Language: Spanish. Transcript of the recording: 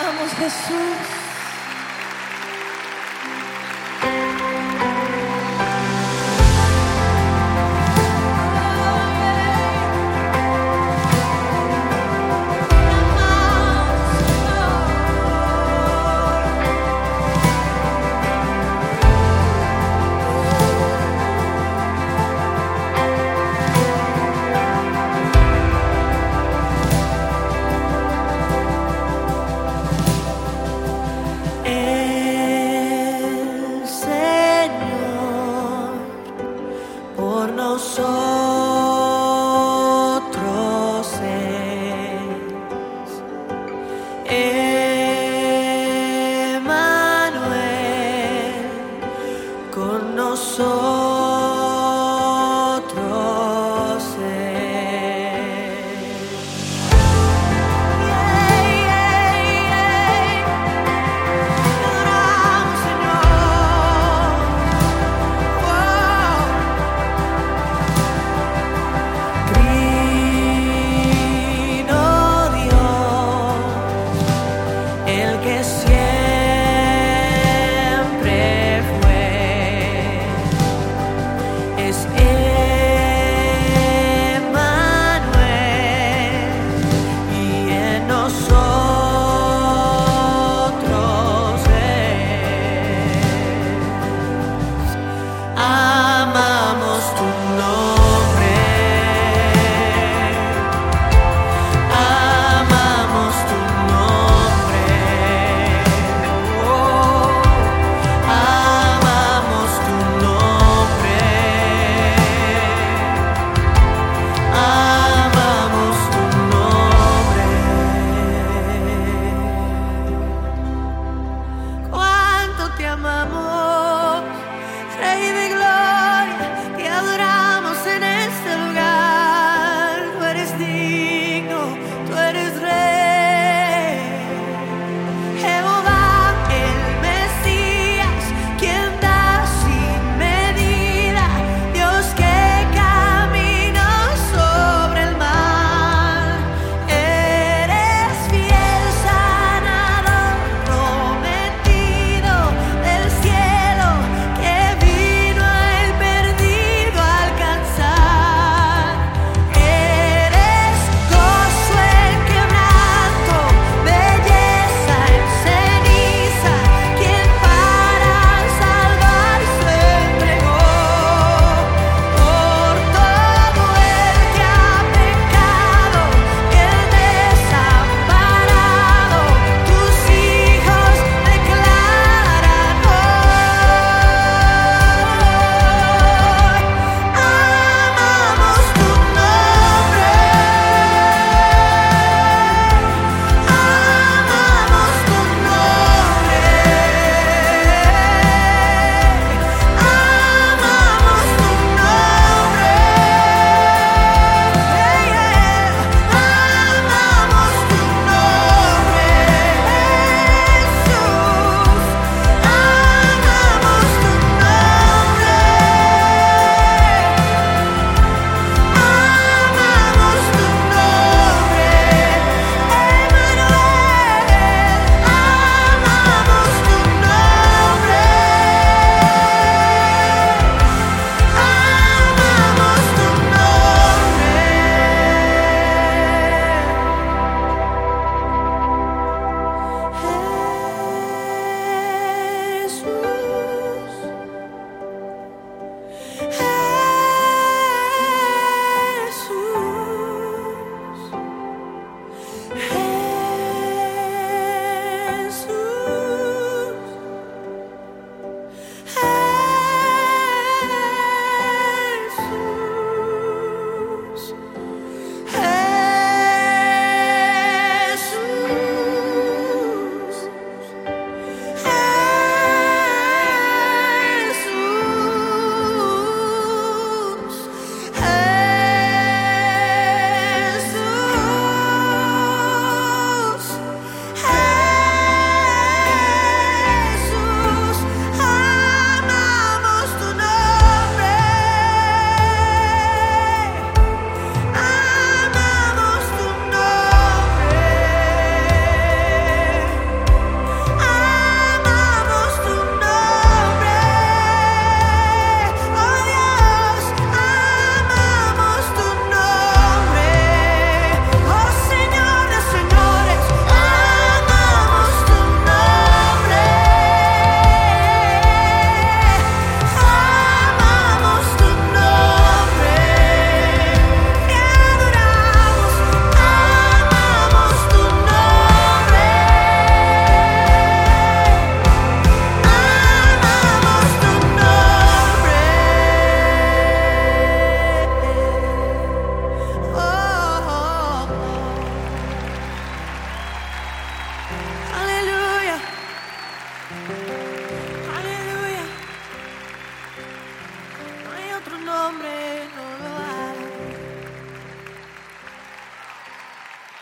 amamos Jesús. so